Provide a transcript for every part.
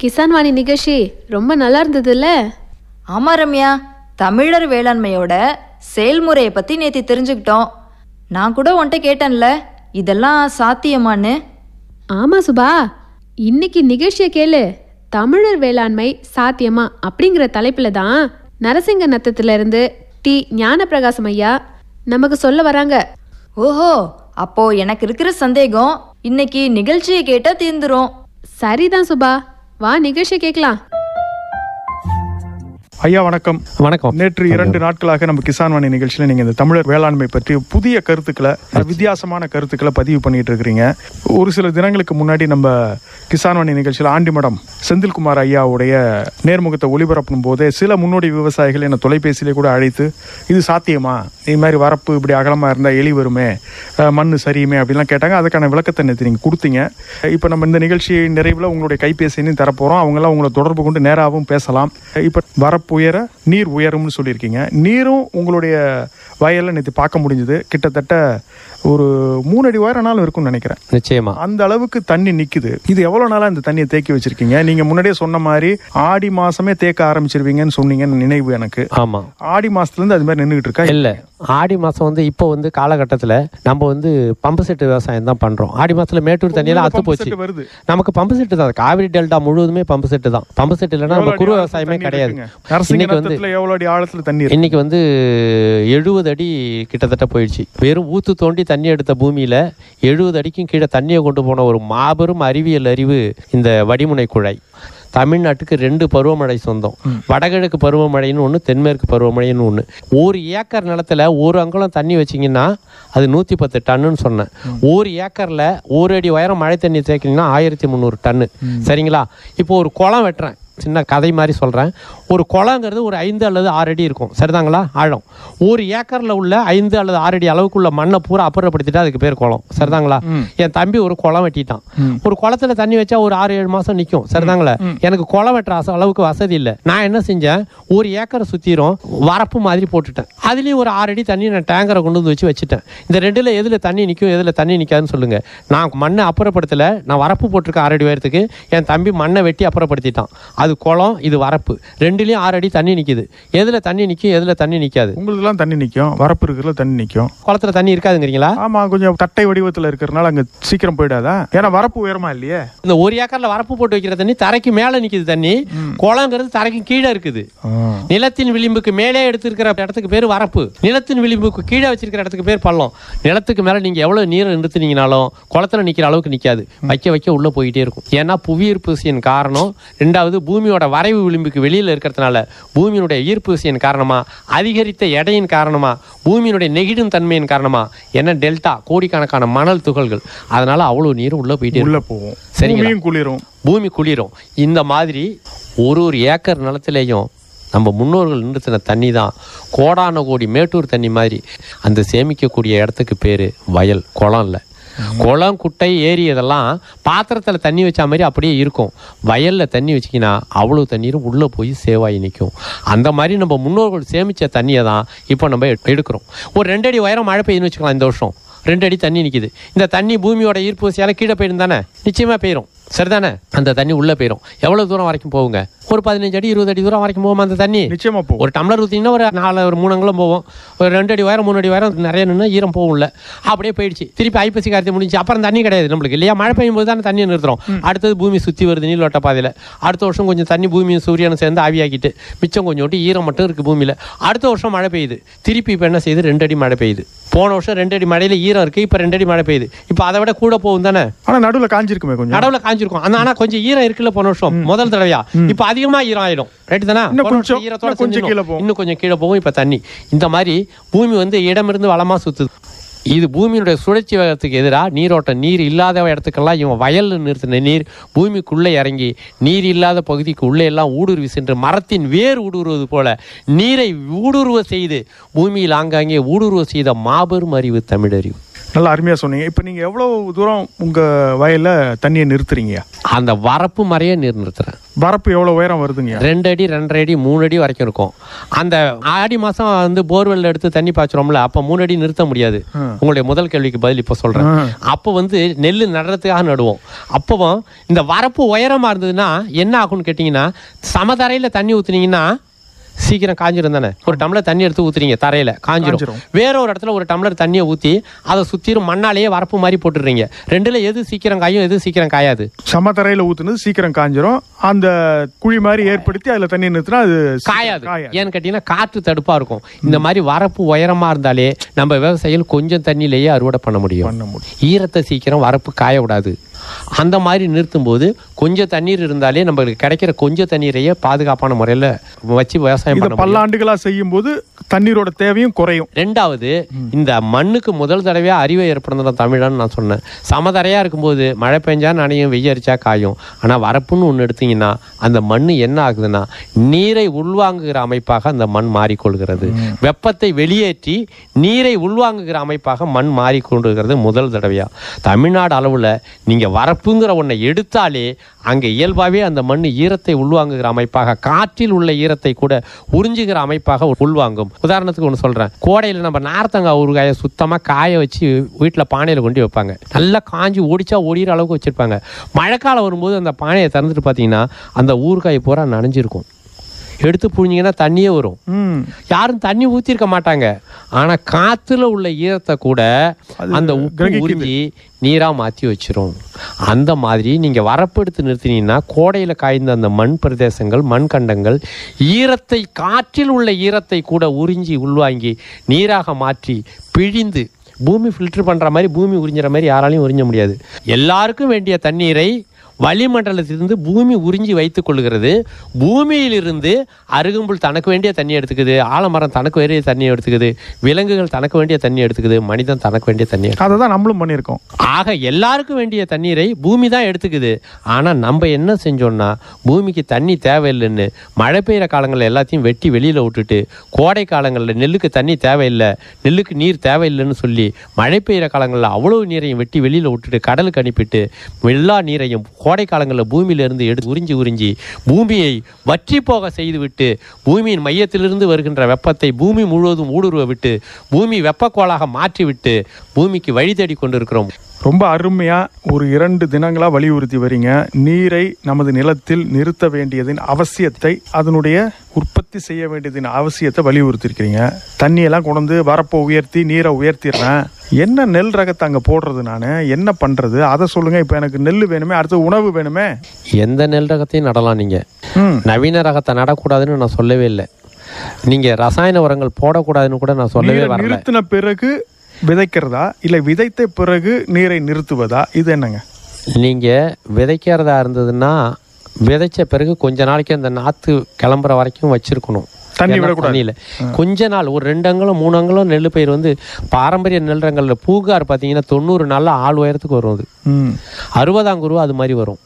கிசான் வாணி நிகழ்ச்சி ரொம்ப நல்லா இருந்ததுல்ல? ஆமா ரம்யா தமிழர் வேளாண்மையோட செயல்முறையை பத்தி நேத்தி தெரிஞ்சுக்கிட்டோம். நான் கூட உன்கிட்ட கேட்டேன்ல இதெல்லாம் சாத்தியமான்னு. ஆமா சுபா இன்னைக்கு நிகழ்ச்சியை கேளு. தமிழர் வேளாண்மை சாத்தியமா அப்படிங்கிற தலைப்புல தான் நரசிங்க நத்தத்துல இருந்து டி ஞானப்பிரகாசம் ஐயா நமக்கு சொல்ல வராங்க. ஓஹோ அப்போ எனக்கு இருக்கிற சந்தேகம் இன்னைக்கு நிகழ்ச்சியை கேட்டா தீர்ந்துரும். சரிதான் சுபா. வா நிகழ்ச்சி கேட்கலாம். ஐயா வணக்கம். வணக்கம். நேற்று இரண்டு நாட்களாக நம்ம கிசான் வாணி நிகழ்ச்சியில் நீங்கள் இந்த தமிழர் வேளாண்மை பற்றி புதிய கருத்துக்களை வித்தியாசமான கருத்துக்களை பதிவு பண்ணிட்டு இருக்கிறீங்க. ஒரு சில தினங்களுக்கு முன்னாடி நம்ம கிசான் வாணி நிகழ்ச்சியில் ஆண்டிமடம் செந்தில்குமார் ஐயாவுடைய நேர்முகத்தை ஒளிபரப்பும் போதே சில முன்னோடி விவசாயிகள் என்னை தொலைபேசியிலே கூட அழைத்து இது சாத்தியமா? இது மாதிரி வரப்பு இப்படி அகலமாக இருந்தால் எலி வருமே? மண்ணு சரியுமே? அப்படிலாம் கேட்டாங்க. அதுக்கான விளக்கத்தை நேற்று நீங்கள் கொடுத்தீங்க. இப்போ நம்ம இந்த நிகழ்ச்சி நிறைவில் உங்களுடைய கைபேசியையும் தரப்போகிறோம் அவங்களாம் உங்களை தொடர்பு கொண்டு நேராகவும் பேசலாம். இப்போ வரப்பு உயர நீர் உயரும்னு சொல்லியிருக்கீங்க. நீரும் உங்களுடைய வயலில் நேற்று பார்க்க முடிஞ்சுது. கிட்டத்தட்ட ஒரு மூணு அடி உயரனாலும் இருக்கும்னு நினைக்கிறேன். நிச்சயமா. அந்த அளவுக்கு தண்ணி நிக்குது. இது எவ்வளவு நாளா இந்த தண்ணியை தேக்கி வச்சிருக்கீங்க? நீங்க முன்னாடியே சொன்ன மாதிரி ஆடி மாசமே தேக்க ஆரம்பிச்சிருவீங்கன்னு சொன்னீங்கன்னு நினைவு எனக்கு. ஆமா. ஆடி மாசத்துல இருந்து அது மாதிரி நின்றுட்டு இருக்கா? இல்ல. ஆடி மாசம் வந்து இப்போ வந்து காலகட்டத்துல நம்ம வந்து பம்பு செட்டு விவசாயம் தான் பண்றோம். ஆடி மாசத்துல மேட்டூர் தண்ணியெல்லாம் அத்து போச்சு. வருது. நமக்கு பம்பு செட்டு தான். காவிரி டெல்டா முழுவதுமே பம்பு செட்டு தான். பம்பு செட்டு இல்லைன்னா நம்ம குறு விவசாயமே கிடையாது. இன்னைக்கு வந்து எவ்வளவு அடி ஆழத்துல தண்ணி இன்னைக்கு வந்து எழுபது அடி கிட்டத்தட்ட போயிடுச்சு. வெறும் ஊத்து தோண்டி தண்ணி எடுத்த பூமியில எழுபது அடிக்கும் கீழே தண்ணியை கொண்டு போன ஒரு மாபெரும் அறிவியல் அறிவு இந்த வடிமுனை குழாய் தமிழ்நாட்டுக்கு ரெண்டு பருவமழை சொந்தம். வடகிழக்கு பருவமழைன்னு ஒன்று தென்மேற்கு பருவமழைன்னு ஒன்று ஒரு ஏக்கர் நிலத்துல ஒரு அங்குலம் தண்ணி வச்சிங்கன்னா அது நூற்றி பத்து டன்னுன்னு சொன்னேன். ஒரு ஏக்கரில் ஒரு அடி உயரம் மழை தண்ணி தேக்கினீங்கன்னா ஆயிரத்தி முந்நூறு டன்னு. சரிங்களா? இப்போ ஒரு குளம் வெட்டுறேன். சின்ன கதை மாதிரி சொல்கிறேன் ஒரு குளங்கிறது ஒரு ஐந்து அல்லது ஆறு அடி இருக்கும். சரிதாங்களா? ஆழம். ஒரு ஏக்கரில் உள்ள ஐந்து அல்லது ஆறு அடி அளவுக்குள்ள மண்ணை பூரா அப்புறப்படுத்திட்டு அதுக்கு பேர் குளம். சரிதாங்களா? என் தம்பி ஒரு குளம் வெட்டிட்டான். ஒரு குளத்துல தண்ணி வச்சா ஒரு ஆறு ஏழு மாசம் நிற்கும் சரிதாங்களா? எனக்கு குளம் வெட்டுற அச- அளவுக்கு வசதி இல்லை. நான் என்ன செஞ்சேன்? ஒரு ஏக்கரை சுத்திரும் வரப்பு மாதிரி போட்டுட்டேன். அதுலயும் ஒரு ஆறு அடி தண்ணி நான் டேங்கரை கொண்டு வந்து வச்சு வச்சுட்டேன். இந்த ரெண்டுல எதுல தண்ணி நிற்கும் எதுல தண்ணி நிற்காதுன்னு சொல்லுங்க. நான் மண்ணை அப்புறப்படுத்தல. நான் வரப்பு போட்டிருக்கேன் ஆறு அடி உயரத்துக்கு. என் தம்பி மண்ணை வெட்டி அப்புறப்படுத்திட்டான். அது குளம் இது வரப்பு. ரெண்டுலயும் ஆறு அடி தண்ணி நிக்குது. எதுல தண்ணி நிற்கும் எதுல தண்ணி நிற்காது உங்களுதுலாம் தண்ணி நிக்கும். வரப்பு இருக்கிறதுல தண்ணி நிக்கும். குளத்துல தண்ணி இருக்காதுங்கிறீங்களா? ஆமா கொஞ்சம் தட்டை வடிவத்துல இருக்கிறதுனால அங்க சீக்கிரம் போயிடாதா? ஏன்னா வரப்பு உயரமா இல்லையே. இந்த ஒரு ஏக்கர்ல வரப்பு போட்டு வைக்கிற தண்ணி தரைக்கு மேல நிக்குது தண்ணி. குளங்கிறது தரைக்கு கீழே இருக்குது. நிலத்தின் விளிம்புக்கு மேலே எடுத்திருக்கிற இடத்துக்கு பேர் வரப்பு. நிலத்தின் விளிம்புக்கு கீழே வச்சிருக்கிற இடத்துக்கு பேர் பள்ளம். நிலத்துக்கு மேல நீங்க எவ்வளவு நீரை நிறுத்தினீங்கனாலும் குளத்துல நிக்கிற அளவுக்கு நிக்காது. வைக்க வைக்க உள்ள போயிட்டே இருக்கும். ஏன்னா புவியீர்ப்பு காரணம். ரெண்டாவது பூமியோட வரைவு விளிம்புக்கு வெளியில இருக்கிறதுனால பூமியினுடைய ஈர்ப்பு விசையின் காரணமா அதிகரித்த எடையின் காரணமா பூமியினுடைய நெகிழும் தன்மையின் காரணமா என்ன டெல்டா கோடிக்கணக்கான மணல் துகள்கள். அதனால அவ்வளவு நீர் உள்ள போயிட்டே உள்ள போகும். சரிங்களா? குளிரும். பூமி குளிரும். இந்த மாதிரி ஒரு ஒரு ஏக்கர் நிலத்திலேயும் நம்ம முன்னோர்கள் நிறுத்தின தண்ணி தான் கோடான கோடி மேட்டூர் தண்ணி மாதிரி அந்த சேமிக்கக்கூடிய இடத்துக்கு பேர் வயல் குளம் இல்லை. குளம் குட்டை ஏரி இதெல்லாம் பாத்திரத்தில் தண்ணி வச்ச மாதிரி அப்படியே இருக்கும். வயலில் தண்ணி வச்சிக்கினா அவ்வளோ தண்ணீரும் உள்ளே போய் சேவாகி நிற்கும் அந்த மாதிரி நம்ம முன்னோர்கள் சேமித்த தண்ணியை தான் இப்போ நம்ம எடு- எடுக்கிறோம். ஒரு ரெண்டடி உயரம் மழை பெய்யுதுன்னு வச்சுக்கலாம் இந்த வருஷம். ரெண்டு அடி தண்ணி நிற்கிது இந்த தண்ணி பூமியோட ஈர்ப்பு விசையால கீழே போயிடும் தானே நிச்சயமாக போயிடும் சரிதானே? அந்த தண்ணி உள்ள போயிடும் எவ்வளவு தூரம் வரைக்கும் போகுங்க? ஒரு பதினஞ்சு அடி இருபது அடி தூரம் வரைக்கும் போகுமா அந்த தண்ணி? நிச்சயமா போகும். ஒரு டம்ளர் ஊற்றிங்கன்னா ஒரு நாலு ஒரு மூணு அங்குலம் போவோம் ஒரு ரெண்டு அடி உயரம் மூணு அடி உயரம் நிறைய நின்று ஈரம் போகும்ல அப்படியே போயிடுச்சு. திருப்பி ஐப்பசி கார்த்திகை முடிஞ்சு அப்புறம் தண்ணி கிடையாது நம்மளுக்கு. இல்லையா? மழை பெய்யும் போது தானே தண்ணியை நிறுத்துறோம். அடுத்தது பூமி சுற்றி வருது நீள்வட்ட பாதையில். அடுத்த வருஷம் கொஞ்சம் தண்ணி பூமியும் சூரியனும் சேர்ந்து ஆவியாக்கிட்டு மிச்சம் கொஞ்சோண்டு ஈரம் மட்டும் இருக்குது பூமியில். அடுத்த வருஷம் மழை பெய்யுது. திருப்பி இப்போ என்ன செய்யுது? ரெண்டு அடி மழை பெய்யுது. போன வருஷம் ரெண்டு அடி மழையில ஈரம் இருக்குது இப்போ ரெண்டு அடி மழை பெய்யுது. இப்போ அதை விட கூட போகும் தானே? ஆனா நடுவுல காஞ்சிருக்குமே கொஞ்சம். நடவுல காஞ்சிருக்கும். ஆனா கொஞ்சம் ஈரம் இருக்குல்ல போன வருஷம்? முதல் தடவையா? இப்ப அதிகமா ஈரம் ஆயிடும் ரைட் தானே கொஞ்சம், ஈரத்தோட கொஞ்சம். கீழே போகும். இன்னும் கொஞ்சம் கீழே போகும் இப்ப தண்ணி. இந்த மாதிரி பூமி வந்து இடமிருந்து வளமா சுத்துது. இது பூமியினுடைய சுழற்சி வேகத்துக்கு எதிராக நீரோட்டம் நீர் இல்லாத இடத்துக்கெல்லாம் இவன் வயல்ல நிறுத்தின நீர் பூமிக்குள்ளே இறங்கி நீர் இல்லாத பகுதிக்கு உள்ளே எல்லாம் ஊடுருவி சென்று மரத்தின் வேர் ஊடுருவது போல நீரை ஊடுருவ செய்து பூமியில் ஆங்காங்கே ஊடுருவ செய்த மாபெரும் அறிவு தமிழறிவு. நல்லா அருமையா சொன்னீங்க. இப்போ நீங்க எவ்வளவு தூரம் உங்க வயல்ல தண்ணியை நிறுத்துறீங்க அந்த வரப்பு மறைய நீர் நிறுத்துறேன். வரப்பு எவ்வளவு உயரம் வருதுங்க ரெண்டு அடி ரெண்டரை அடி மூணு அடி வரைக்கும் இருக்கும். அந்த ஆடி மாசம் வந்து போர்வெல் எடுத்து தண்ணி பாய்ச்சுறோம்ல அப்ப மூணு அடி நிறுத்த முடியாது. உங்களுடைய முதல் கேள்விக்கு பதில் இப்ப சொல்றேன். அப்போ வந்து நெல் நடுறதுக்காக நடுவோம். அப்பவும் இந்த வரப்பு உயரமா இருந்ததுன்னா என்ன ஆகும்னு கேட்டிங்கன்னா சமதரையில தண்ணி ஊத்துனீங்கன்னா சீக்கிரம் காஞ்சிரும் தானே? ஒரு டம்ளர் தண்ணி எடுத்து ஊத்துறீங்க தரையில காஞ்சிரும். வேற ஒரு இடத்துல ஒரு டம்ளர் தண்ணியை ஊத்தி அதை சுத்திரும் மண்ணாலேயே வரப்பு மாதிரி போட்டுடுறீங்க. ரெண்டுல எது சீக்கிரம் காயும் எது சீக்கிரம் காயாது? சமதரையில ஊத்துனது சீக்கிரம் காஞ்சிரும். அந்த குழி மாதிரி ஏற்படுத்தி அதுல தண்ணி நிறுத்தினா அது காயாது. ஏன்னு கேட்டீங்கன்னா காற்று தடுப்பா இருக்கும். இந்த மாதிரி வரப்பு உயரமா இருந்தாலே நம்ம விவசாயிகள் கொஞ்சம் தண்ணியிலேயே அறுவடை பண்ண முடியும். பண்ண முடியும். ஈரத்தை சீக்கிரம் வரப்பு காய விடாது அந்த மாதிரி நிறுத்தும் போது கொஞ்சம் தண்ணீர் இருந்தாலே நம்மளுக்கு கிடைக்கிற கொஞ்சம் தண்ணீரையே பாதுகாப்பான முறையில் வச்சு விவசாயம் இத பண்ண தண்ணீரோட தேவையும் குறையும். ரெண்டாவது இந்த மண்ணுக்கு முதல் தடவையா அறிவை ஏற்படுத்தின தமிழன் நான் சொன்னேன். சமதரையா இருக்கும்போது மழை பெஞ்சா நனையும் வெய்ய காயும். ஆனா வரப்புன்னு ஒன்று எடுத்தீங்கன்னா அந்த மண் என்ன ஆகுதுன்னா நீரை உள்வாங்குகிற அமைப்பாக அந்த மண் மாறிக்கொள்கிறது. வெப்பத்தை வெளியேற்றி நீரை உள்வாங்குகிற அமைப்பாக மண் மாறிக்கொண்டிருக்கிறது முதல் தடவையா. தமிழ்நாடு அளவில் நீங்க வரப்புங்கிற ஒன்றை எடுத்தாலே அங்கே இயல்பாகவே அந்த மண் ஈரத்தை உள்வாங்குகிற அமைப்பாக காற்றில் உள்ள ஈரத்தை கூட உறிஞ்சுகிற அமைப்பாக உள்வாங்கும். உதாரணத்துக்கு ஒன்று சொல்கிறேன் கோடையில் நம்ம நார்த்தங்காய் ஊறுகாயை சுத்தமாக காய வச்சு வீட்டில் பானையில் கொண்டு வைப்பாங்க. நல்லா காஞ்சி ஓடிச்சா ஒடிகிற அளவுக்கு வச்சுருப்பாங்க. மழைக்காலம் வரும்போது அந்த பானையை திறந்துட்டு பார்த்தீங்கன்னா அந்த ஊறுகாய் பூரா நனைஞ்சிருக்கும். எடுத்து புழிஞ்சிங்கன்னா தண்ணியே வரும். யாரும் தண்ணி ஊத்திருக்க மாட்டாங்க. ஆனா காத்துல உள்ள ஈரத்தை கூட அந்த உப்பு கிரகிக்குது. உறிஞ்சி நீரா மாத்தி வச்சிரும். அந்த மாதிரி நீங்க வரப்பு எடுத்து நிறுத்தினீங்கன்னா கோடையில காய்ந்த அந்த மண் பிரதேசங்கள் மண் கண்டங்கள் ஈரத்தை காற்றில் உள்ள ஈரத்தை கூட உறிஞ்சி உள்வாங்கி நீராக மாற்றி பிழிந்து பூமி ஃபில்டர் பண்ற மாதிரி பூமி உறிஞ்சுற மாதிரி யாராலையும் உறிஞ்ச முடியாது. எல்லாருக்கும் வேண்டிய தண்ணீரை வளிமண்டலத்திலிருந்து பூமி உறிஞ்சி வைத்துக் கொள்கிறது. பூமியிலிருந்து அருகம்புல் தனக்கு வேண்டிய தண்ணி எடுத்துக்குது. ஆலமரம் தனக்கு வேண்டிய தண்ணி எடுத்துக்குது. விலங்குகள் தனக்கு வேண்டிய தண்ணி எடுத்துக்குது. மனிதன் தனக்கு வேண்டிய தண்ணி. அதை தான் நம்மளும் பண்ணியிருக்கோம். ஆக எல்லாருக்கும் வேண்டிய தண்ணீரை பூமி தான் எடுத்துக்குது. ஆனால் நம்ம என்ன செஞ்சோம்னா பூமிக்கு தண்ணி தேவையில்லைன்னு மழை பெய்கிற காலங்களில் எல்லாத்தையும் வெட்டி வெளியில் விட்டுட்டு கோடை காலங்களில் நெல்லுக்கு தண்ணி தேவையில்லை நெல்லுக்கு நீர் தேவையில்லைன்னு சொல்லி மழை பெய்கிற காலங்களில் அவ்வளவு நீரையும் வெட்டி வெளியில் விட்டுட்டு கடலுக்கு அனுப்பிட்டு எல்லா நீரையும் கோடை காலங்களில் பூமியிலிருந்து எடுத்து உறிஞ்சி உறிஞ்சி பூமியை வற்றி போக செய்துவிட்டு பூமியின் மையத்திலிருந்து வருகின்ற வெப்பத்தை பூமி முழுவதும் ஊடுருவ விட்டு பூமி வெப்பக்கோளாக மாற்றிவிட்டு பூமிக்கு வழி தேடி கொண்டிருக்கிறோம். ரொம்ப அருமையாக ஒரு இரண்டு தினங்களாக வலியுறுத்தி வரீங்க. நீரை நமது நிலத்தில் நிறுத்த வேண்டியதின் அவசியத்தை அதனுடைய உற்பத்தி செய்ய வேண்டியதின் அவசியத்தை வலியுறுத்திருக்கிறீங்க தண்ணியெல்லாம் கொண்டு வரப்போ உயர்த்தி நீரை உயர்த்திடுறேன். என்ன நெல் ரகத்தை அங்கே போடுறது நான்? என்ன பண்ணுறது அதை சொல்லுங்க. இப்போ எனக்கு நெல் வேணுமே அடுத்து உணவு வேணுமே? எந்த நெல் ரகத்தையும் நடலாம் நீங்க. ம். நவீன ரகத்தை நடக்கூடாதுன்னு நான் சொல்லவே இல்லை. நீங்க ரசாயன உரங்கள் போடக்கூடாதுன்னு கூட நான் சொல்லவே வரல. நிறுத்தின பிறகு விதைக்கிறதா? இல்லை விதைத்த பிறகு நீரை நிறுத்துவதா? இது என்னங்க? நீங்க விதைக்கிறதா இருந்ததுன்னா விதைச்ச பிறகு கொஞ்ச நாளைக்கு அந்த நாத்து கிளம்புற வரைக்கும் வச்சிருக்கணும். தண்ணி விடக்கூடாது. கொஞ்ச நாள் ஒரு ரெண்டு அங்குலம் மூணு அங்குலம் நெல் பயிர் வந்து பாரம்பரிய நெல் ரகங்கள்ல பூகார் பார்த்தீங்கன்னா தொண்ணூறு நாள்ல ஆள் உயரத்துக்கு வரும் அது. ம். அறுபதாம் குருவா அது மாதிரி வரும்.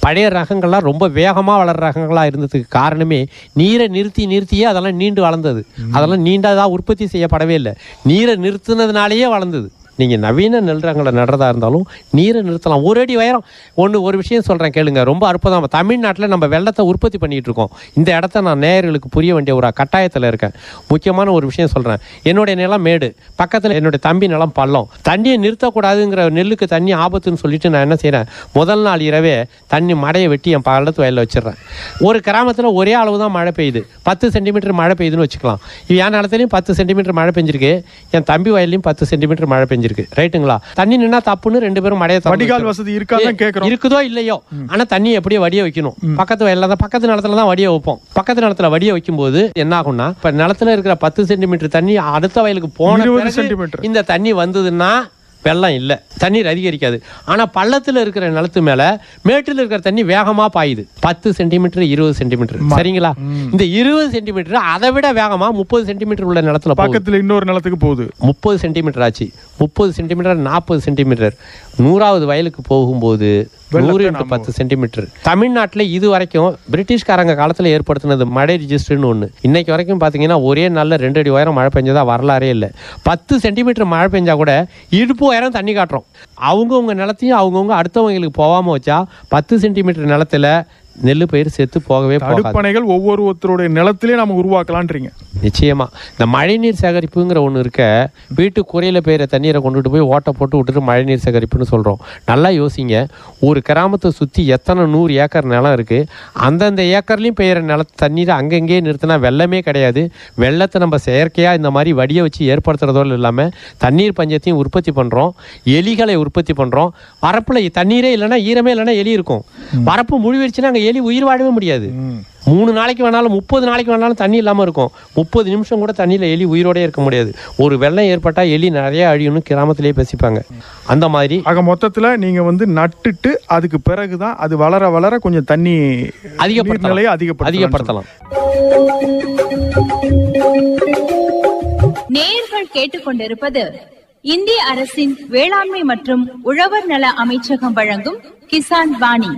பழைய ரகங்கள்லாம் ரொம்ப வேகமாக வளர்ற ரகங்களாக இருந்ததுக்கு காரணமே நீரை நிறுத்தி நிறுத்தியே அதெல்லாம் நீண்டு வளர்ந்தது. அதெல்லாம் நீண்டதாக உற்பத்தி செய்யப்படவே இல்லை. நீரை நிறுத்தினதுனாலேயே வளர்ந்தது. நீங்கள் நவீன நெல் ரகங்களை நடுறதா இருந்தாலும் நீரை நிறுத்தலாம். ஒரு அடி உயரம். ஒன்று ஒரு விஷயம் சொல்கிறேன் கேளுங்க. ரொம்ப அற்புதம். தமிழ்நாட்டில் நம்ம வெள்ளத்தை உற்பத்தி பண்ணிகிட்டு இருக்கோம். இந்த இடத்த நான் நேயர்களுக்கு புரிய வேண்டிய ஒரு கட்டாயத்தில் இருக்கேன். முக்கியமான ஒரு விஷயம் சொல்கிறேன் என்னுடைய நிலம் மேடு. பக்கத்தில் என்னுடைய தம்பி நிலம் பள்ளம். தண்ணியை நிறுத்தக்கூடாதுங்கிற நெல்லுக்கு தண்ணி ஆபத்துன்னு சொல்லிட்டு நான் என்ன செய்கிறேன் முதல் நாள் இரவே தண்ணி மடையை வெட்டி என் பள்ளத்து வயலில் வச்சிடுறேன். ஒரு கிராமத்தில் ஒரே அளவு தான் மழை பெய்யுது. பத்து சென்டிமீட்டர் மழை பெய்யுதுன்னு வச்சுக்கலாம். என் நிலத்துலையும் பத்து சென்டிமீட்டர் மழை பெஞ்சிருக்கு. என் தம்பி வயல்லையும் பத்து சென்டிமீட்டர் மழை பெஞ்சிருக்கு. ரைட்டுங்களா? தண்ணி நின்னா தப்புன்னு ரெண்டு பேரும் திறந்து வடிகால். வசதி கேட்குறோம் இருக்குதோ இல்லையோ. ஆனா தண்ணி எப்படியோ வடிய வைக்கணும். பக்கத்து வயல்ல தான் பக்கத்து நிலத்துல தான் வடிய வைப்போம். பக்கத்து நிலத்துல வடிய வைக்கும்போது என்ன ஆகும்னா இப்ப நிலத்துல இருக்கிற பத்து சென்டிமீட்டர் தண்ணி அடுத்த வயலுக்கு போன. இந்த தண்ணி வந்ததுன்னா வெள்ளம் இல்லை. தண்ணீர் அதிகரிக்காது. ஆனா பள்ளத்துல இருக்கிற நிலத்து மேல மேட்டில் இருக்கிற தண்ணி வேகமா பாயுது. பத்து சென்டிமீட்டர் இருபது சென்டிமீட்டர். சரிங்களா? இந்த இருபது சென்டிமீட்டர் அதை விட வேகமா முப்பது சென்டிமீட்டர் உள்ள நிலத்துல பக்கத்துல இன்னொரு நிலத்துக்கு போகுது. முப்பது சென்டிமீட்டர் ஆச்சு. முப்பது சென்டிமீட்டர் நாற்பது சென்டிமீட்டர். நூறாவது வயலுக்கு போகும்போது நூறு இன்ட்டு பத்து சென்டிமீட்டர். தமிழ்நாட்டில் இது வரைக்கும் பிரிட்டிஷ்காரங்க காலத்தில் ஏற்படுத்தினது மழை ரிஜிஸ்டர்னு ஒன்று இன்னைக்கு வரைக்கும் பார்த்தீங்கன்னா ஒரே நாளில் ரெண்டு அடி உயரம் மழை பெஞ்சதா வரலாறே இல்லை. பத்து சென்டிமீட்டர் மழை பெஞ்சா கூட இடுப்பு மூவாயிரம் தண்ணி காட்டுறோம். அவங்கவுங்க நிலத்தையும் அவங்கவுங்க அடுத்தவங்களுக்கு போகாமல் வச்சா பத்து சென்டிமீட்டர் நிலத்துல நெல் பயிர் செத்து போகவே தடுப்பணைகள் ஒவ்வொருத்தருடைய நிலத்திலே நம்ம உருவாக்கலான்றீங்க. நிச்சயமா. இந்த மழைநீர் சேகரிப்புங்கிற ஒன்று இருக்க வீட்டு குறையில பெய்கிற தண்ணீரை கொண்டுட்டு போய் ஓட்டை போட்டு விட்டுட்டு மழைநீர் சேகரிப்புன்னு சொல்கிறோம் நல்லா யோசிங்க. ஒரு கிராமத்தை சுற்றி எத்தனை நூறு ஏக்கர் நிலம் இருக்குது அந்தந்த ஏக்கர்லையும் பெய்கிற நில தண்ணீரை அங்கங்கேயே நிறுத்தினா வெள்ளமே கிடையாது. வெள்ளத்தை நம்ம செயற்கையாக இந்த மாதிரி வடியை வச்சு ஏற்படுத்துறதோடு இல்லாமல் தண்ணீர் பஞ்சத்தையும் உற்பத்தி பண்ணுறோம் எலிகளை உற்பத்தி பண்ணுறோம் வரப்பில் தண்ணீரே இல்லைன்னா ஈரமே இல்லைன்னா எலி இருக்கும். வரப்பு முழுவிடுச்சுன்னா அங்கே எலி உயிர் வாழவே முடியாது. மூணு நாளைக்கு வேணாலும் முப்பது நாளைக்கு வேணாலும் தண்ணி இல்லாமல் இருக்கும். முப்பது நிமிஷம் கூட தண்ணியில் எலி உயிரோடே இருக்க முடியாது. ஒரு வெள்ளம் ஏற்பட்டால் எலி நிறைய அழியும்னு கிராமத்திலேயே பேசிப்பாங்க. அந்த மாதிரி ஆக மொத்தத்துல நீங்க வந்து நட்டுட்டு அதுக்கு பிறகுதான் அது வளர வளர கொஞ்சம் தண்ணி அதிகப்படுத்தலாம். நிலையை அதிகப்படுத்தலாம் அதிகப்படுத்தலாம். நேயர்கள் கேட்டுக்கொண்டிருப்பது இந்திய அரசின் வேளாண்மை மற்றும் உழவர் நல அமைச்சகம் வழங்கும் கிசான் வாணி.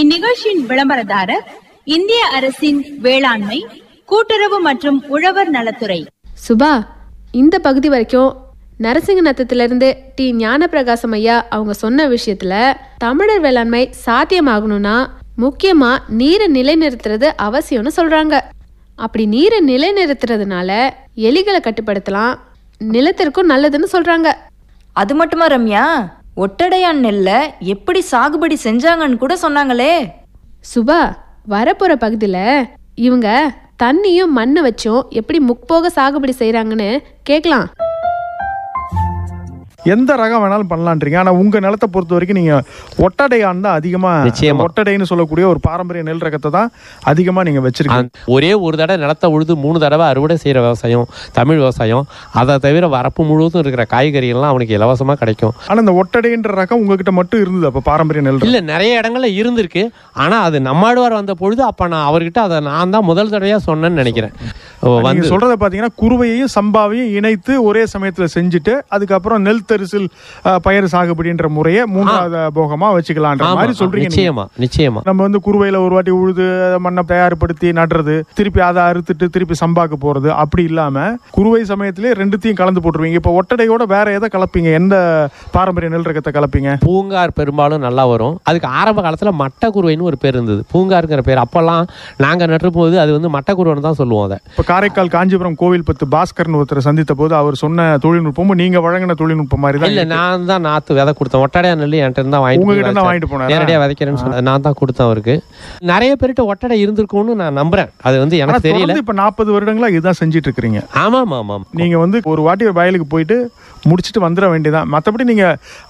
இந்நிகழ்ச்சியின் விளம்பரதாரர் இந்திய அரசின் வேளாண்மை கூட்டுறவு மற்றும் உழவர் நலத்துறை. சுபா இந்த பகுதி வரைக்கும் நரசிங்க நத்தத்திலிருந்து டி. ஞானப்பிரகாசம் ஐயா அவங்க சொன்ன விஷயத்துல தமிழர் வேளாண்மை சாத்தியமாகணும்னா முக்கியமா நீரை நிலைநிறுத்துறது அவசியம்னு சொல்றாங்க. அப்படி நீரை நிலைநிறுத்துறதுனால எலிகளை கட்டுப்படுத்தலாம் நிலத்திற்கும் நல்லதுன்னு சொல்றாங்க. அது மட்டுமா ரம்யா? ஒட்டடையான் நெல்லை எப்படி சாகுபடி செஞ்சாங்கன்னு கூட சொன்னாங்களே. சுபா வரப்போற பகுதியில் இவங்க தண்ணியும் மண்ணை வச்சும் எப்படி முற்போக சாகுபடி செய்கிறாங்கன்னு கேட்கலாம் எந்த ரகம் வேணாலும் பண்ணலான்றீங்க. ஆனா உங்க நிலத்தை பொறுத்த வரைக்கும் நீங்க ஒட்டடையான் தான் அதிகமா நிச்சயமா. ஒட்டடைன்னு சொல்லக்கூடிய ஒரு பாரம்பரிய நெல் ரகத்தை தான் அதிகமா நீங்க வச்சிருக்கீங்க. ஒரே ஒரு தடவை நிலத்தை உழுது மூணு தடவை அறுவடை செய்கிற விவசாயம் தமிழ் விவசாயம். அதை தவிர வரப்பு முழுவதும் இருக்கிற காய்கறிகள்லாம் அவனுக்கு இலவசமாக கிடைக்கும். ஆனா இந்த ஒட்டடைன்ற ரகம் உங்ககிட்ட மட்டும் இருந்தது அப்ப பாரம்பரிய நெல். இல்லை நிறைய இடங்கள்ல இருந்திருக்கு. ஆனால் அது நம்மாழ்வார் வந்த பொழுது அப்போ நான் அவர்கிட்ட அதை நான் தான் முதல் தடவையாக சொன்னேன்னு நினைக்கிறேன். வந்து சொல்றத பாத்தீங்கன்னா குருவையையும் சம்பாவையும் இணைத்து ஒரே சமயத்துல செஞ்சுட்டு அதுக்கப்புறம் நெல் தரிசில் அஹ், பயிர் சாகுபடின்ற முறையை மூன்றாவது போகமா வச்சுக்கலான்ற மாதிரி சொல்றீங்க நீங்க. நிச்சயமா நிச்சயமா. நம்ம வந்து குருவையில ஒரு வாட்டி உழுது மண்ணை தயார்படுத்தி நடுறது திருப்பி அதை அறுத்துட்டு திருப்பி சம்பாக்கு போறது அப்படி இல்லாம குருவை சமயத்திலே ரெண்டுத்தையும் கலந்து போட்டுருவீங்க. இப்ப ஒட்டடையோட வேற எதை கலப்பீங்க? எந்த பாரம்பரிய நெல் ரகத்தை கலப்பீங்க? பூங்கார் பெரும்பாலும் நல்லா வரும். அதுக்கு ஆரம்ப காலத்தில் மட்டக்குருவைன்னு ஒரு பேர் இருந்தது. பூங்காருங்கிற பேர். அப்போல்லாம் நாங்கள் நட்டும்போது அது வந்து மட்டக்குருவன்னு தான் சொல்லுவோம் அதை. இப்ப காரைக்கால் காஞ்சிபுரம் கோவில் பத்து பாஸ்கர்னு ஒருத்தரை சந்தித்த போது அவர் சொன்ன தொழில்நுட்பமும் நீங்க வழங்கின தொழில்நுட்பம் மாதிரி தான் இல்ல. நான் தான் நாத்து விதை கொடுத்தேன். ஒட்டடையா நெல் என்கிட்ட இருந்தா வாங்கிட்டு உங்ககிட்ட தான். வாங்கிட்டு போனாரா? நேரடியா விதைக்கிறேன்னு சொன்னேன். நான் தான் கொடுத்தேன் அவருக்கு. நிறைய பேர்கிட்ட ஒட்டடை இருந்திருக்கும்னு நான் நம்புறேன். அது வந்து எனக்கு தெரியல. இப்ப நாற்பது வருடங்களா இதுதான் செஞ்சிட்டு இருக்கிறீங்க ஆமாம் ஆமாம் நீங்க வந்து ஒரு வாட்டி ஒரு வயலுக்கு போயிட்டு முடிச்சிட்டு வந்துட வேண்டியதான் மத்தபடி நீங்க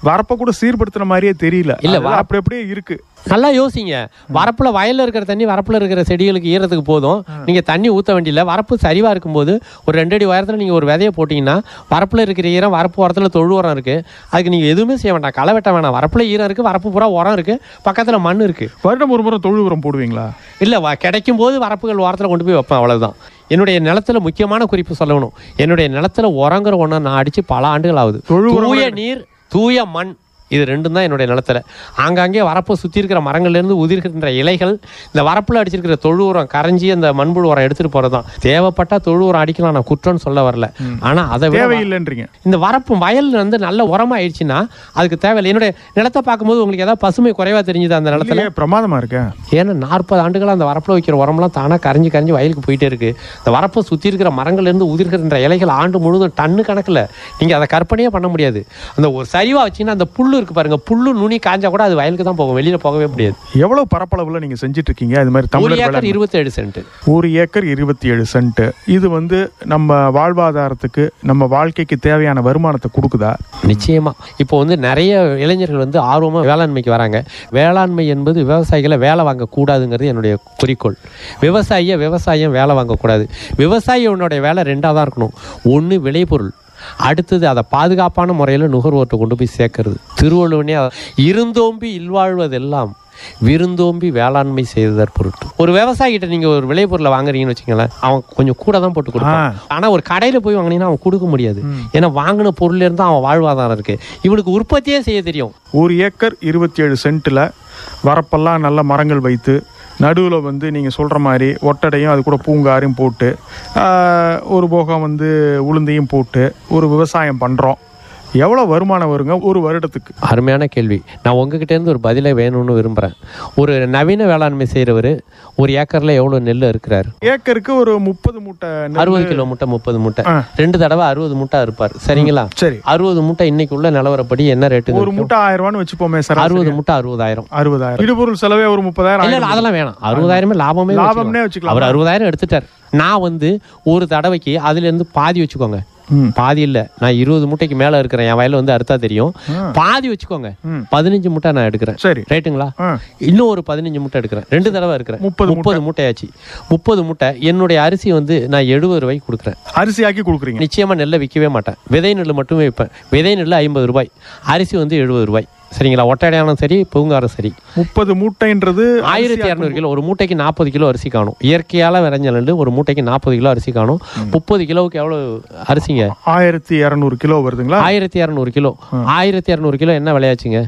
வரப்ப கூட சீர்படுத்துற மாதிரியே தெரியல. இல்ல, இல்ல அப்படி அப்படியே இருக்கு. நல்லா யோசிங்க. வரப்புல வயல்ல இருக்கிற தண்ணி வரப்புல இருக்கிற செடிகளுக்கு ஈரத்துக்கு போதும். நீங்க தண்ணி ஊத்த வேண்டியதில்ல வரப்பு சரிவா இருக்கும்போது ஒரு ரெண்டு அடி உயரத்துல நீங்க ஒரு விதைய போட்டீங்கன்னா வரப்புல இருக்கிற ஈரம் வரப்பு ஓரத்துல தொழு உரம் இருக்கு. அதுக்கு நீங்க எதுவுமே செய்ய வேண்டாம். களை வெட்ட வேணாம். வரப்புல ஈரம் இருக்கு வரப்பு பூரா உரம் இருக்கு பக்கத்துல மண் இருக்கு. வருடம் ஒரு முறை தொழு உரம் போடுவீங்களா? இல்லை வ கிடைக்கும் போது வரப்புகள் ஓரத்தில் கொண்டு போய் வைப்பேன் அவ்வளவுதான். என்னுடைய நிலத்துல முக்கியமான குறிப்பு சொல்லணும். என்னுடைய நிலத்துல உரங்கிற ஒன்றை நான் அடிச்சு பல ஆண்டுகள் ஆகுது. தூய நீர் தூய மண். இது ரெண்டும் தான் என்னுடைய நிலத்துல. ஆங்காங்கே வரப்பை சுற்றி இருக்கிற மரங்கள்லேருந்து உதிர்கின்ற இலைகள் இந்த வரப்பில் அடிச்சிருக்கிற தொழு உரம் கரைஞ்சி அந்த மண்புழு உரம் எடுத்துகிட்டு போகிறது தான் தேவைப்பட்டா தொழு உரம் அடிக்கலாம் நான் குற்றம்னு சொல்ல வரல. ஆனால் அதை தேவையில்லைன்றீங்க. இந்த வரப்பு வயல் வந்து நல்ல உரமா ஆயிடுச்சுன்னா அதுக்கு தேவையில்லை. என்னுடைய நிலத்தை பார்க்கும்போது உங்களுக்கு ஏதாவது பசுமை குறைவா தெரிஞ்சுது அந்த நிலத்துல? இல்லையே, பிரமாதமா இருக்கேன் ஏன்னா நாற்பது ஆண்டுகளா அந்த வரப்புல வைக்கிற உரம்லாம் தானா கரைஞ்சு கரைஞ்சு வயலுக்கு போயிட்டே இருக்கு. இந்த வரப்பை சுத்தி இருக்கிற மரங்கள்ல இருந்து உதிர்கின்ற இலைகள் ஆண்டு முழுவதும் டன்னு கணக்குல. நீங்க அதை கற்பனையே பண்ண முடியாது. அந்த ஒரு சரிவா வச்சீங்கன்னா அந்த புல்லு இருக்கு பாருங்க. புல்லு நுனி காஞ்சா கூட அது வயலுக்கு தான் போகும். வெளியில போகவே முடியாது. எவ்வளவு பரப்பளவுல நீங்க செஞ்சிட்டு இருக்கீங்க அது மாதிரி ஒரு ஏக்கர் வேளாண்மை. இருபத்தேழு சென்ட். ஒரு ஏக்கர் இருபத்தி ஏழு சென்ட். இது வந்து நம்ம வாழ்வாதாரத்துக்கு நம்ம வாழ்க்கைக்கு தேவையான வருமானத்தை கொடுக்குதா? நிச்சயமா. இப்போ வந்து நிறைய இளைஞர்கள் வந்து ஆர்வமா வேளாண்மைக்கு வராங்க. வேளாண்மை என்பது விவசாயிகளை வேலை வாங்க கூடாதுங்கிறது என்னுடைய குறிக்கோள். விவசாயிய விவசாயம் வேலை வாங்கக்கூடாது. விவசாயியோனுடைய வேலை ரெண்டாக தான் இருக்கணும். ஒன்று விளைபொருள். அடுத்தது அதை பாதுகாப்பான முறையில் நுகர்வோர்கிட்ட கொண்டு போய் சேர்க்கறது. திருவள்ளுவனே இருந்தோம்பி இல்வாழ்வதெல்லாம் விருந்தோம்பி வேளாண்மை செய்ததற் பொருட்டு. ஒரு விவசாயிகிட்ட நீங்க ஒரு விளைபொருளை வாங்குறீங்கன்னு வச்சுங்களேன் அவன் கொஞ்சம் கூட தான் போட்டு கொடுப்பான். ஆனா ஒரு கடையில போய் வாங்கினீங்கன்னா அவன் கொடுக்க முடியாது. ஏன்னா வாங்கின பொருள்ல இருந்து அவன் வாழ்வாதாரம் இருக்கு. இவனுக்கு உற்பத்தியே செய்ய தெரியும். ஒரு ஏக்கர் இருபத்தி ஏழு சென்ட்டில் வரப்பெல்லாம் நல்ல மரங்கள் வைத்து நடுவில் வந்து நீங்கள் சொல்கிற மாதிரி ஒட்டடையும் அது கூட பூங்காரையும் போட்டு ஒரு போகம் வந்து உளுந்தையும் போட்டு ஒரு விவசாயம் பண்ணுறோம் எவ்வளோ வருமானம் வருங்க ஒரு வருடத்துக்கு? அருமையான கேள்வி. நான் உங்ககிட்ட இருந்து ஒரு பதிலை வேணும்னு விரும்புகிறேன் ஒரு நவீன வேளாண்மை செய்கிறவர் ஒரு ஏக்கரில் எவ்வளோ நெல் இருக்கிறார் ஏக்கருக்கு ஒரு முப்பது மூட்டை. அறுபது கிலோ முட்டை முப்பது மூட்டை. ரெண்டு தடவை அறுபது மூட்டை இருப்பார் சரிங்களா? சரி. அறுபது மூட்டை இன்னைக்கு உள்ள நிலவரப்படி என்ன ரேட்டு ஒரு மூட்டை ஆயிரம் ரூபான்னு வச்சுப்போமே சார் அறுபது மூட்டை அறுபதாயிரம். அறுபதாயிரம். இடுபொருள் செலவே ஒரு முப்பதாயிரம் இல்ல அதெல்லாம் வேணாம். அறுபதாயிரமே லாபமே லாபம்னே வச்சுக்கலாம். அவர் அறுபதாயிரம் எடுத்துட்டார். நான் வந்து ஒரு தடவைக்கு அதுல இருந்து பாதி வச்சுக்கோங்க. பாதி இல்ல. நான் இருபது மூட்டைக்கு மேல இருக்கிறேன். என் வயல்ல வந்து அறுத்தா தெரியும். பாதி வச்சுக்கோங்க. பதினஞ்சு மூட்டை நான் எடுக்கிறேன். சரி. ரைட்டுங்களா. இன்னும் ஒரு பதினஞ்சு மூட்டை எடுக்கிறேன். ரெண்டு தடவை இருக்கிறேன் முப்பது முப்பது மூட்டையாச்சு. முப்பது மூட்டை என்னுடைய அரிசி வந்து நான் எழுபது ரூபாய்க்கு கொடுக்குறேன். அரிசி ஆக்கி கொடுக்குறீங்க. நிச்சயமா நெல்லை விற்கவே மாட்டேன். விதை நெல் மட்டுமே விற்பேன். விதை நெல் ஐம்பது ரூபாய். அரிசி வந்து எழுபது ரூபாய். சரிங்களா? ஒட்டடையானும் சரி பூங்காரம் சரி. முப்பது மூட்டைன்றது ஆயிரத்தி இரநூறு கிலோ ஒரு மூட்டைக்கு நாற்பது கிலோ அரிசி காணும். இயற்கையால விளைஞ்ச நெல் ஒரு மூட்டைக்கு நாற்பது கிலோ அரிசி காணும். முப்பது கிலோவுக்கு எவ்வளோ அரிசிங்க? ஆயிரத்தி இரநூறு கிலோ வருதுங்களா? ஆயிரத்தி இரநூறு கிலோ. ஆயிரத்தி இரநூறு கிலோ என்ன விளையாச்சுங்க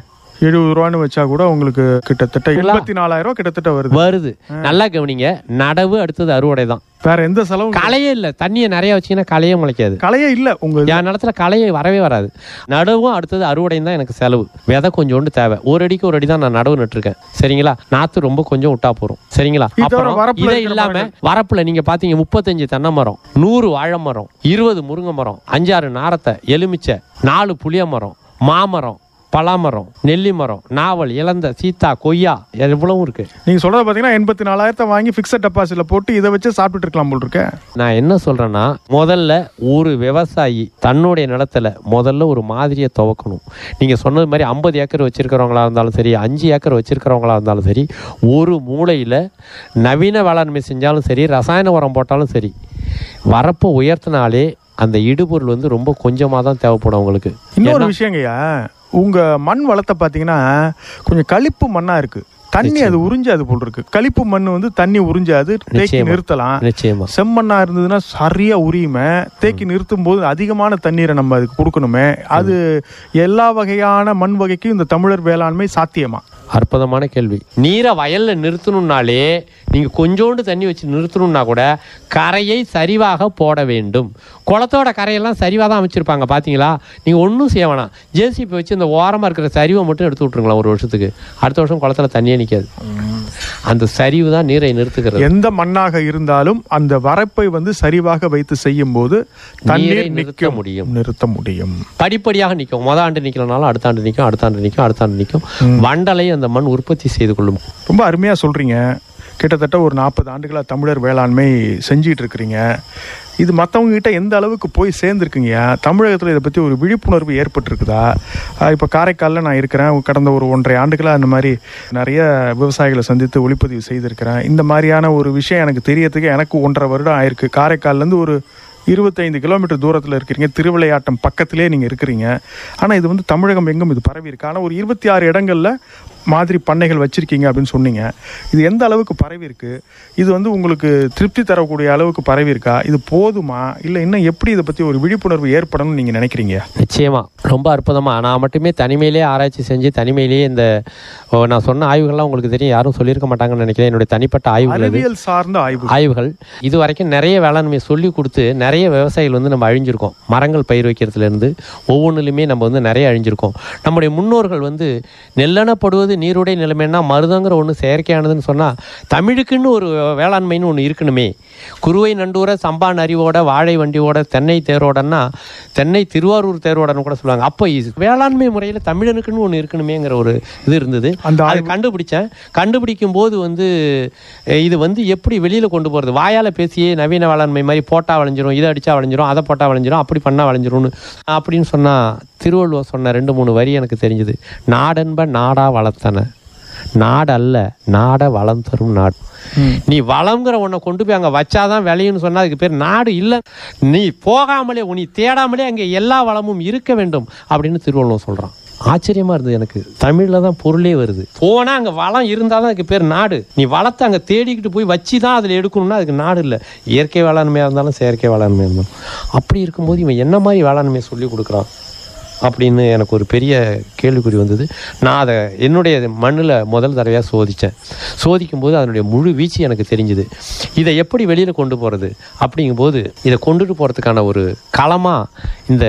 எழுபது ரூபான்னு வச்சா கூட உங்களுக்கு கிட்டத்தட்ட எண்பத்தி நாலாயிரம் ரூபாய் கிட்டத்தட்ட வருது. வருது. நல்லா கவனிங்க. நடவு அடுத்தது அறுவடை தான் வேற எந்த செலவும் களையே இல்லை. தண்ணியை நிறைய வச்சீங்கன்னா களையே முளைக்காது. கலையே இல்ல உங்க. என் நிலத்துல களையே வரவே வராது. நடவும் அடுத்தது அறுவடையும் தான் எனக்கு செலவு. விதை கொஞ்சோண்டு தேவை. ஒரு அடிக்கு ஒரு அடி தான் நான் நடவு நட்டுருக்கேன். சரிங்களா? நாத்து ரொம்ப கொஞ்சம் விட்டா போறோம் சரிங்களா? அப்புறம் இதை இல்லாம வரப்புல நீங்க பாத்தீங்க முப்பத்தஞ்சு தென்னை மரம் நூறு வாழை மரம் இருபது முருங்கை மரம் அஞ்சாறு நாரத்தை எலுமிச்சை நாலு புளிய மரம் மாமரம் பலாமரம் நெல்லி மரம் நாவல் இலந்த சீத்தா கொய்யா எவ்வளவும் இருக்கு. நீங்க சொல்றத பாத்தீங்கன்னா எண்பத்தி நாலாயிரத்தை வாங்கி பிக்சட் டெபாசிட்ல போட்டு இதை வச்சு சாப்பிட்டுட்டு இருக்கலாம் போல் இருக்க. நான் என்ன சொல்றேன்னா முதல்ல ஒரு விவசாயி தன்னுடைய நிலத்துல முதல்ல ஒரு மாதிரியை துவக்கணும். நீங்க சொன்னது மாதிரி ஐம்பது ஏக்கர் வச்சிருக்கிறவங்களா இருந்தாலும் சரி அஞ்சு ஏக்கர் வச்சிருக்கிறவங்களா இருந்தாலும் சரி ஒரு மூலையில நவீன வேளாண்மை செஞ்சாலும் சரி ரசாயன உரம் போட்டாலும் சரி வரப்பை உயர்த்தினாலே அந்த இடுபொருள் வந்து ரொம்ப கொஞ்சமாக தான் தேவைப்படும் உங்களுக்கு இன்னொரு விஷயங்கய்யா உங்க மண் வளத்தை பாத்தீங்கன்னா கொஞ்சம் களிப்பு மண்ணா இருக்கு. தண்ணி அது உறிஞ்சாது போல் இருக்கு. களிப்பு மண் வந்து தண்ணி உறிஞ்சாது தேக்கி. நிறுத்தலாம். நிச்சயமா. செம்மண்ணா இருந்ததுன்னா சரியா உரியுமே தேக்கி நிறுத்தும் போது அதிகமான தண்ணீரை நம்ம அதுக்கு கொடுக்கணுமே. அது எல்லா வகையான மண் வகைக்கும் இந்த தமிழர் வேளாண்மை சாத்தியமா? அற்புதமான கேள்வி. நீரை வயலில் நிறுத்தணும்னாலே நீங்கள் கொஞ்சோண்டு தண்ணி வச்சு நிறுத்தணும்னா கூட கரையை சரிவாக போட வேண்டும். குளத்தோட கரையெல்லாம் சரிவாக தான் அமைச்சிருப்பாங்க பார்த்தீங்களா நீங்கள் ஒன்றும் செய்ய வேணாம். ஜேசிபி வச்சு இந்த ஓரமாக இருக்கிற சரிவை மட்டும் எடுத்து விட்ருங்களா ஒரு வருஷத்துக்கு. அடுத்த வருஷம் குளத்துல தண்ணியே நிற்காது அந்த சரிவு தான் நீரை நிறுத்துகிறது. எந்த மண்ணாக இருந்தாலும் அந்த வரப்பை வந்து சரிவாக வைத்து செய்யும் போது தண்ணீர் நிற்க முடியும். நிறுத்த முடியும். படிப்படியாக நிற்கும். மொத ஆண்டு நிற்கலனாலும் அடுத்த ஆண்டு நிற்கும் அடுத்த ஆண்டு நிற்கும் அடுத்த ஆண்டு நிற்கும். வண்டலை அந்த மண் உற்பத்தி செய்து கொள்ளும். ரொம்ப அருமையாக சொல்கிறீங்க கிட்டத்தட்ட ஒரு நாற்பது ஆண்டுகளாக தமிழர் வேளாண்மை செஞ்சிட்டு இருக்கிறீங்க. இது மற்றவங்ககிட்ட எந்த அளவுக்கு போய் சேர்ந்துருக்குங்கய்யா தமிழகத்தில் இதை பற்றி ஒரு விழிப்புணர்வு ஏற்பட்டிருக்குதா? இப்போ காரைக்காலில் நான் இருக்கிறேன். கடந்த ஒரு ஒன்றரை ஆண்டுகளாக அந்த மாதிரி நிறைய விவசாயிகளை சந்தித்து ஒளிப்பதிவு செய்திருக்கிறேன். இந்த மாதிரியான ஒரு விஷயம் எனக்கு தெரியறதுக்கு எனக்கு ஒன்றரை வருடம் ஆயிருக்கு. காரைக்கால்லேருந்து ஒரு இருபத்தைந்து கிலோமீட்டர் தூரத்தில் இருக்கிறீங்க. திருவிளையாட்டம் பக்கத்திலே நீங்கள் இருக்கிறீங்க. ஆனால் இது வந்து தமிழகம் எங்கும் இது பரவி இருக்கு ஆனால் ஒரு இருபத்தி ஆறு இடங்களில் மாதிரி பண்ணைகள் வச்சிருக்கீங்க அப்படின்னு சொன்னீங்க. இது எந்த அளவுக்கு பரவி இருக்கு? இது வந்து உங்களுக்கு திருப்தி தரக்கூடிய அளவுக்கு பரவி இருக்கா? இது போதுமா? இல்லை இன்னும் எப்படி இதை பற்றி ஒரு விழிப்புணர்வு ஏற்படணும்னு நீங்கள் நினைக்கிறீங்க? நிச்சயமா. ரொம்ப அற்புதமா. நான் மட்டுமே தனிமையிலேயே ஆராய்ச்சி செஞ்சு தனிமையிலேயே இந்த நான் சொன்ன ஆய்வுகள்லாம் உங்களுக்கு தெரியும். யாரும் சொல்லியிருக்க மாட்டாங்கன்னு நினைக்கிறேன். என்னுடைய தனிப்பட்ட ஆய்வுகள் சார்ந்த ஆய்வு ஆய்வுகள். இது வரைக்கும் நிறைய வேளாண்மை சொல்லி கொடுத்து நிறைய விவசாயிகள் வந்து நம்ம அழிஞ்சிருக்கோம். மரங்கள் பயிர் வைக்கிறதுல இருந்து ஒவ்வொன்றுலையுமே நம்ம வந்து நிறைய அழிஞ்சிருக்கோம். நம்முடைய முன்னோர்கள் வந்து நெல்லெனப்படுவது நீருடை நிலைமைன்னா மருதங்கிற ஒன்று செயற்கையானதுன்னு சொன்னால் தமிழுக்குன்னு ஒரு வேளாண்மைன்னு ஒன்று இருக்கணுமே. குருவை நண்டூர சம்பா நரிவோட வாழை வண்டியோட தென்னை தேரோடன்னா தென்னை திருவாரூர் தேரோடன்னு கூட சொல்லுவாங்க. அப்போ இது வேளாண்மை முறையில் தமிழனுக்குன்னு ஒன்று இருக்கணுமேங்கிற ஒரு இது இருந்தது. அந்த அது கண்டுபிடிச்சேன். கண்டுபிடிக்கும் போது வந்து இது வந்து எப்படி வெளியில் கொண்டு போகிறது வாயால் பேசியே நவீன வேளாண்மை மாதிரி போட்டா வளைஞ்சிரும் இதை அடிச்சா வளைஞ்சிரும் அதை போட்டா வளைஞ்சிரும் அப்படி பண்ணால் வளைஞ்சிரும்னு அப்படின்னு சொன்னால் திருவள்ளுவர் சொன்ன ரெண்டு மூணு வரி எனக்கு தெரிஞ்சுது. நாடென்ப நாடா வளர்த்தன. நாடு அல்ல நாட வளம் தரும் நாடு. நீ வளம்ங்கிற ஒன்றை கொண்டு போய் அங்கே வச்சாதான் விளையும்னு சொன்னா அதுக்கு பேர் நாடு இல்லை. நீ போகாமலே நீ தேடாமலே அங்கே எல்லா வளமும் இருக்க வேண்டும் அப்படின்னு திருவள்ளுவர் சொல்கிறான் ஆச்சரியமா இருந்தது எனக்கு. தமிழ்ல தான் பொருளே வருது. போனா அங்க வளம் இருந்தாதான் அதுக்கு பேர் நாடு. நீ வளத்தை அங்க தேடிக்கிட்டு போய் வச்சு தான் அதுல எடுக்கணும்னா அதுக்கு நாடு இல்லை. இயற்கை வேளாண்மையா இருந்தாலும் செயற்கை வேளாண்மையா இருந்தாலும். அப்படி இருக்கும்போது இவன் என்ன மாதிரி வேளாண்மையை சொல்லி கொடுக்குறான்? அப்படின்னு எனக்கு ஒரு பெரிய கேள்விக்குறி வந்தது. நான் அதை என்னுடைய மண்ணில் முதல் தடவையாக சோதித்தேன் சோதிக்கும்போது அதனுடைய முழு வீச்சு எனக்கு தெரிஞ்சுது. இதை எப்படி வெளியில் கொண்டு போகிறது அப்படிங்கும்போது இதை கொண்டுட்டு போகிறதுக்கான ஒரு களமாக இந்த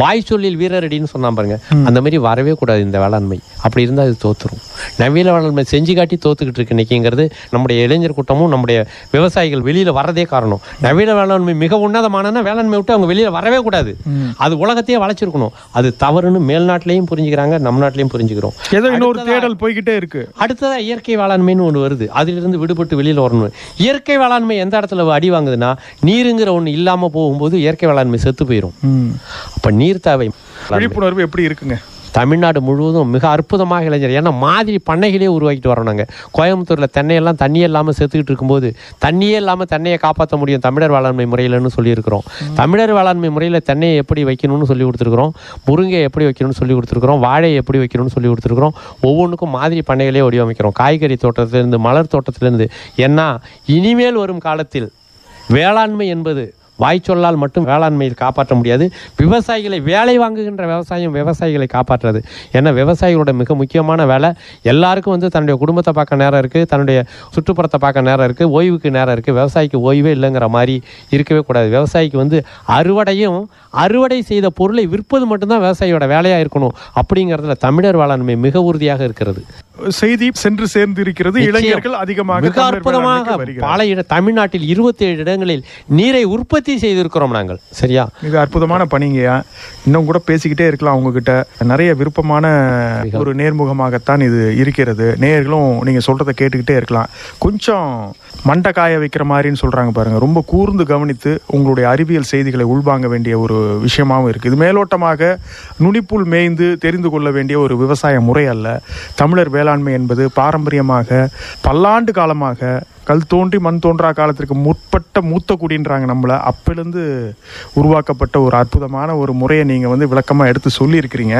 வாய் சொல்லில் வீரரடின்னு சொன்னான் பாருங்க. அந்த மாதிரி வரவே கூடாது இந்த வேளாண்மை. அப்படி இருந்தால் அது தோத்துரும். நவீன வேளாண்மை செஞ்சு காட்டி தோத்துக்கிட்டு இருக்கு இன்னைக்குங்கிறது நம்முடைய இளைஞர் கூட்டமும் நம்முடைய விவசாயிகள் வெளியில் வரதே காரணம். நவீன வேளாண்மை மிக உன்னதமான வேளாண்மை விட்டு அவங்க வெளியில் வரவே கூடாது. அது உலகத்தையே வளைச்சிருக்கணும் அது தவறுன்னு மேல்நாட்டிலையும் புரிஞ்சுக்கிறாங்க நம் நாட்டிலையும் புரிஞ்சுக்கிறோம். ஏதோ இன்னொரு தேடல் போய்கிட்டே இருக்கு. அடுத்ததா இயற்கை வேளாண்மைன்னு ஒன்று வருது. அதிலிருந்து விடுபட்டு வெளியில் வரணும். இயற்கை வேளாண்மை எந்த இடத்துல அடி வாங்குதுன்னா நீருங்கிற ஒன்று இல்லாமல் போகும்போது இயற்கை வேளாண்மை செத்து போயிடும். அப்போ நீர் தேவை விழிப்புணர்வு எப்படி இருக்குங்க? தமிழ்நாடு முழுவதும் மிக அற்புதமாக இளைஞர். ஏன்னா மாதிரி பண்ணைகளே உருவாக்கிட்டு வரோம் நாங்கள் கோயம்புத்தூரில் தென்னையெல்லாம் தண்ணியே இல்லாமல் செத்துக்கிட்டு இருக்கும்போது தண்ணியே இல்லாமல் தென்னையை காப்பாற்ற முடியும் தமிழர் வேளாண்மை முறையில்னு சொல்லியிருக்கிறோம். தமிழர் வேளாண்மை முறையில் தென்னையை எப்படி வைக்கணும்னு சொல்லி கொடுத்துருக்குறோம். முருங்கை எப்படி வைக்கணும்னு சொல்லி கொடுத்துருக்குறோம். வாழை எப்படி வைக்கணும்னு சொல்லி கொடுத்துருக்குறோம். ஒவ்வொன்றுக்கும் மாதிரி பண்ணைகளே வடிவமைக்கிறோம். காய்கறி தோட்டத்திலேருந்து மலர் தோட்டத்திலேருந்து. ஏன்னா இனிமேல் வரும் காலத்தில் வேளாண்மை என்பது வாய்ச்சொல்லால் மட்டும் வேளாண்மையில் காப்பாற்ற முடியாது. விவசாயிகளை வேலை வாங்குகின்ற விவசாயம் விவசாயிகளை காப்பாற்றுறது. ஏன்னா விவசாயிகளோட மிக முக்கியமான வேலை எல்லாருக்கும் வந்து தன்னுடைய குடும்பத்தை பார்க்க நேரம் இருக்குது தன்னுடைய சுற்றுப்புறத்தை பார்க்க நேரம் இருக்குது ஓய்வுக்கு நேரம் இருக்குது விவசாயிக்கு ஓய்வே இல்லைங்கிற மாதிரி இருக்கவே கூடாது. விவசாயிக்கு வந்து அறுவடையும் அறுவடை செய்த பொருளை விற்பது மட்டும்தான் விவசாயியோட வேலையாக இருக்கணும். அப்படிங்கிறதுல தமிழர் வேளாண்மை மிக உறுதியாக இருக்கிறது. செய்தி சென்று சேர்ந்து இருக்கிறது நிச்சயம். இளைஞர்கள் அதிகமாக அற்புதமாக. பல இட தமிழ்நாட்டில் இருபத்தி ஏழு இடங்களில் நீரை உற்பத்தி செய்திருக்கிறோம் நாங்கள். சரியா? மிக அற்புதமான பணிங்கய்யா. இன்னும் கூட பேசிக்கிட்டே இருக்கலாம் உங்ககிட்ட. நிறைய விருப்பமான ஒரு நேர்முகமாகத்தான் இது இருக்கிறது. நேயர்களும் நீங்க சொல்றதை கேட்டுக்கிட்டே இருக்கலாம். கொஞ்சம் மண்டை காய வைக்கிற மாதிரின்னு சொல்றாங்க பாருங்க. ரொம்ப கூர்ந்து கவனித்து உங்களுடைய அறிவியல் செய்திகளை உள்வாங்க வேண்டிய ஒரு விஷயமாவும் இருக்கு. இது மேலோட்டமாக நுனிப்புல் மேய்ந்து தெரிந்து கொள்ள வேண்டிய ஒரு விவசாய முறை அல்ல. தமிழர் வேளாண்மை என்பது பாரம்பரியமாக பல்லாண்டு காலமாக கல் தோன்றி மண் தோன்றா காலத்திற்கு முற்பட்ட மூத்த குடின்றாங்க நம்மளை. அப்பிலிருந்து உருவாக்கப்பட்ட ஒரு அற்புதமான ஒரு முறையை நீங்கள் வந்து விளக்கமாக எடுத்து சொல்லியிருக்கிறீங்க.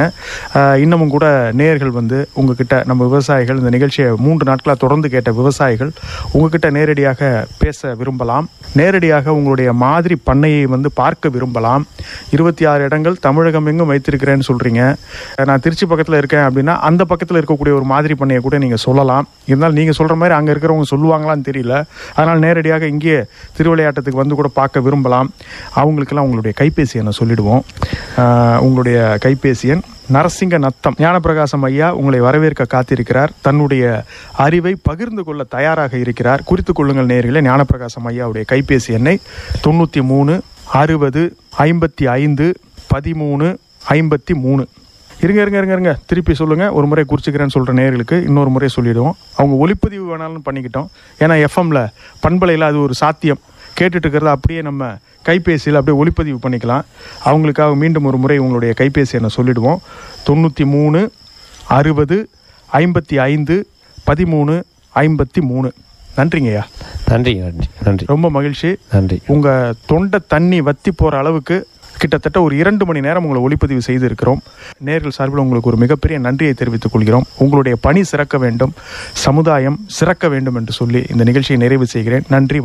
இன்னமும் கூட நேயர்கள் வந்து உங்ககிட்ட நம்ம விவசாயிகள் இந்த நிகழ்ச்சியை மூன்று நாட்களாக தொடர்ந்து கேட்ட விவசாயிகள் உங்ககிட்ட நேரடியாக பேச விரும்பலாம். நேரடியாக உங்களுடைய மாதிரி பண்ணையை வந்து பார்க்க விரும்பலாம். இருபத்தி ஆறு இடங்கள் தமிழகம் எங்கும் வைத்திருக்கிறேன்னு சொல்கிறீங்க நான் திருச்சி பக்கத்தில் இருக்கேன் அப்படின்னா அந்த பக்கத்தில் இருக்கக்கூடிய ஒரு மாதிரி பண்ணையை கூட நீங்கள் சொல்லலாம். இருந்தாலும் நீங்கள் சொல்கிற மாதிரி அங்கே இருக்கிறவங்க சொல்லுவாங்களான்னு தெரியல. அதனால் நேரடியாக இங்கே திருவிளையாட்டத்துக்கு வந்து கூட பார்க்க விரும்பலாம். அவங்களுக்கெல்லாம் உங்களுடைய கைபேசி எண்ணை சொல்லிடுவோம். உங்களுடைய கைபேசி எண் நரசிங்க நத்தம். ஞானப்பிரகாசம் ஐயா உங்களை வரவேற்க காத்திருக்கிறார். தன்னுடைய அறிவை பகிர்ந்து கொள்ள தயாராக இருக்கிறார். குறித்து கொள்ளுங்கள் நேயர்களே ஞானப்பிரகாசம் ஐயாவுடைய கைபேசி எண்ணை தொண்ணூற்றி மூணு அறுபது ஐம்பத்தி ஐந்து பதிமூணு ஐம்பத்தி மூணு. இருங்க இருங்க இருங்க இருங்க. திருப்பி சொல்லுங்க. ஒரு முறை குறிச்சிக்கிறேன்னு சொல்ற நேயர்களுக்கு இன்னொரு முறை சொல்லிடுவோம். அவங்க ஒளிப்பதிவு வேணாலும் பண்ணிக்கிட்டோம். ஏன்னா எஃப்எம்ல பண்பலையில் அது ஒரு சாத்தியம். கேட்டுட்டு இருக்கிறத அப்படியே நம்ம கைபேசியில் அப்படியே ஒளிப்பதிவு பண்ணிக்கலாம். அவங்களுக்காக மீண்டும் ஒரு முறை உங்களுடைய கைபேசி எண்ணை சொல்லிடுவோம். தொண்ணூற்றி மூணு அறுபது ஐம்பத்தி ஐந்து பதிமூணு ஐம்பத்தி மூணு. நன்றிங்கய்யா நன்றி நன்றி நன்றி. ரொம்ப மகிழ்ச்சி. நன்றி. உங்க தொண்டை தண்ணி வத்தி போற அளவுக்கு கிட்டத்தட்ட ஒரு இரண்டு மணி நேரம் உங்களை ஒளிப்பதிவு செய்திருக்கிறோம். நேர்கள் சார்பில் உங்களுக்கு ஒரு மிகப்பெரிய நன்றியை தெரிவித்துக் கொள்கிறோம். உங்களுடைய பணி சிறக்க வேண்டும் சமுதாயம் சிறக்க வேண்டும் என்று சொல்லி இந்த நிகழ்ச்சியை நிறைவு செய்கிறேன். நன்றி